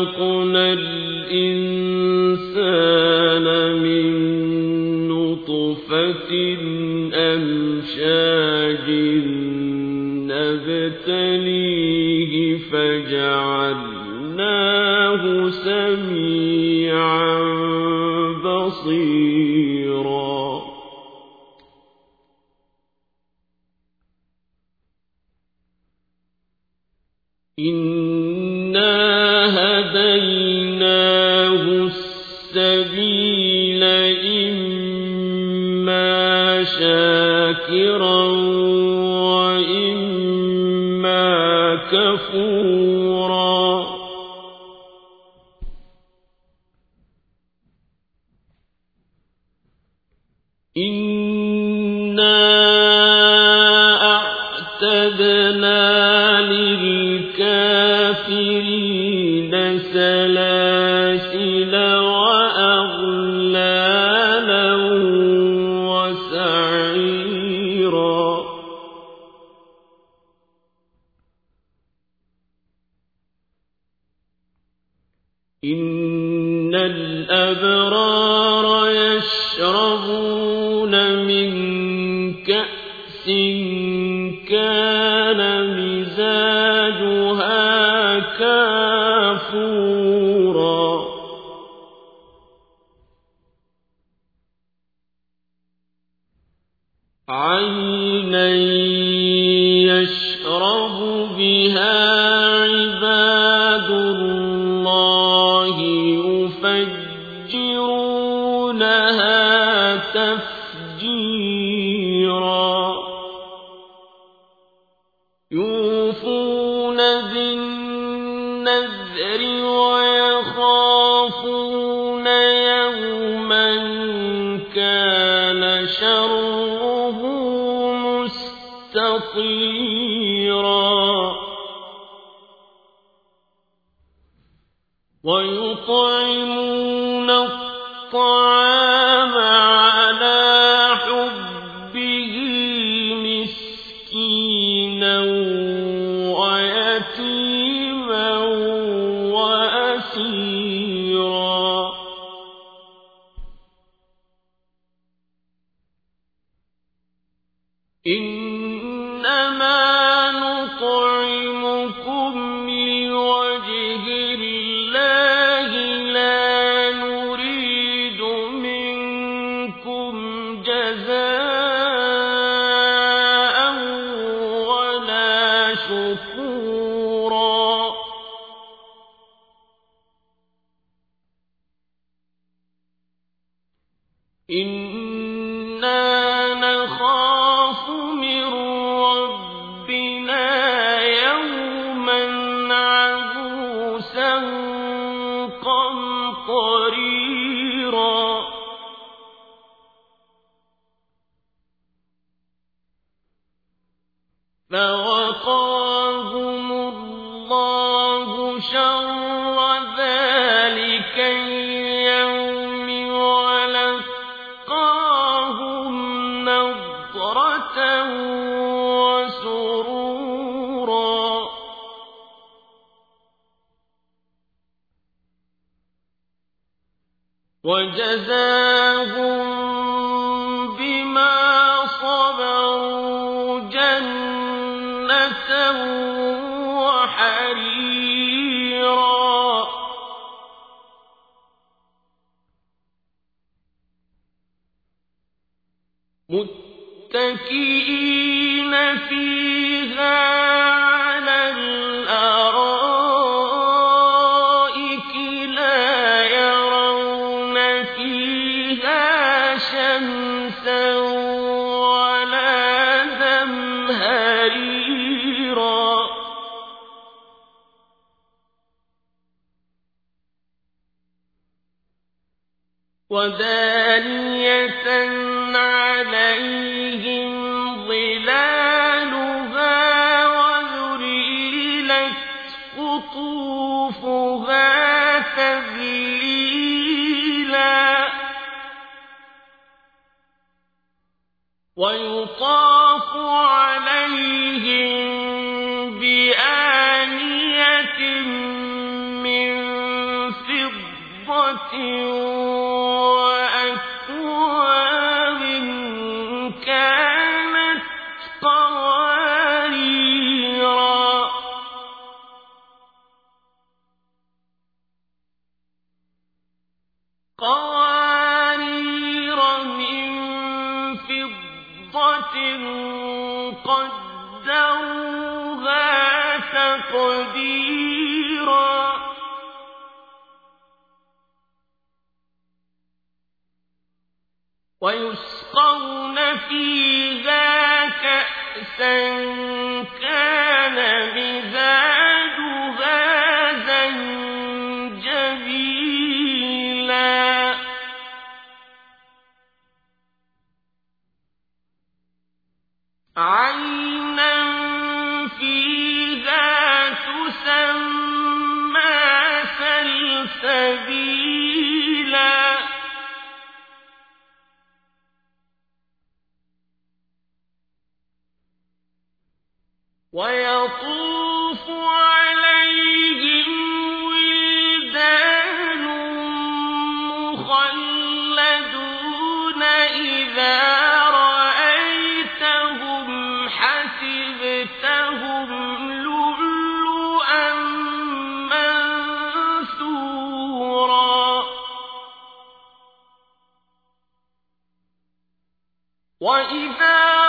خلقنا الإنسان من نطفة أمشاج نبتليه فجعلناه سميعا بصيرا شاكرا وإما كفورا. إنا أعتدنا للكافرين بها عباد الله يفجرونها تفجيرا يوفون بالنذر ويخافون يوما كان شره مستطيرا ويطعمون الطعام على حبه مسكينا ويتيما منكم جزاء وجزاهم بما صبروا جنة وحريرا. متكئين فيها شمسا ولا زمهريرا ودانية عليهم ظلالها وذللت قطوفها تذليلا وَيُطَافُ عَلَيْهِم بِآنِيَةٍ مِّن فِضَّةٍ تَقْدِيرًا. وَيُسْقَوْنَ فِيهَا كَأْسًا كَانَ مِزَاجُهَا زَنجَبِيلًا. عَيْنًا سَلْسَبِيلًا وَإِذَا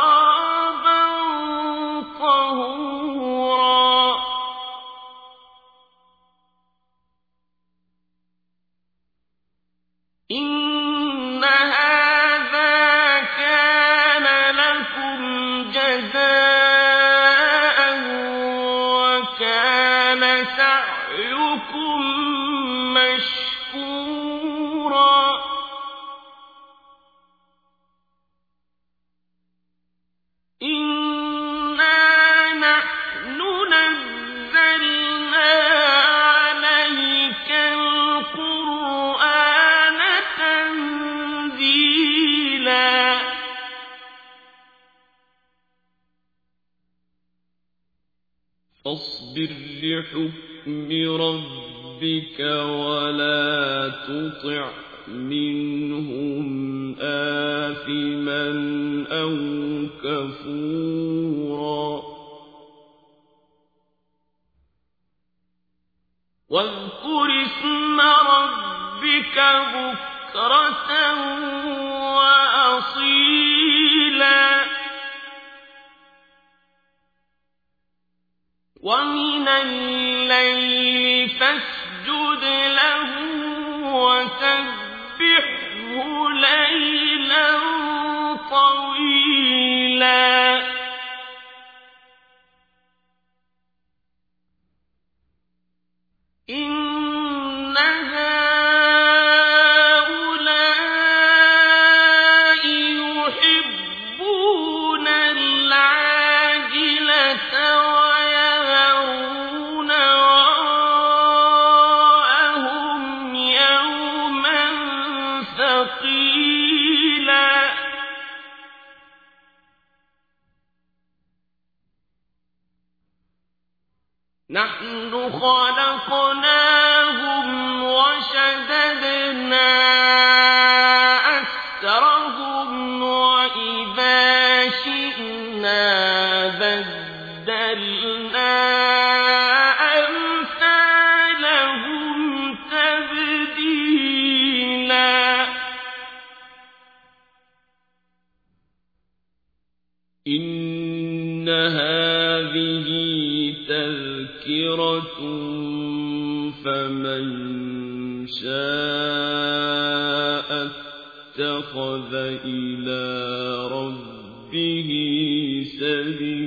لحكم ربك ولا تطع منهم آثما أو كفورا. واذكر اسم ربك بكرة وأصيلا. ومن الليل نحن خلقناهم تذكرة فمن شاء اتخذ إلى ربه سبيلا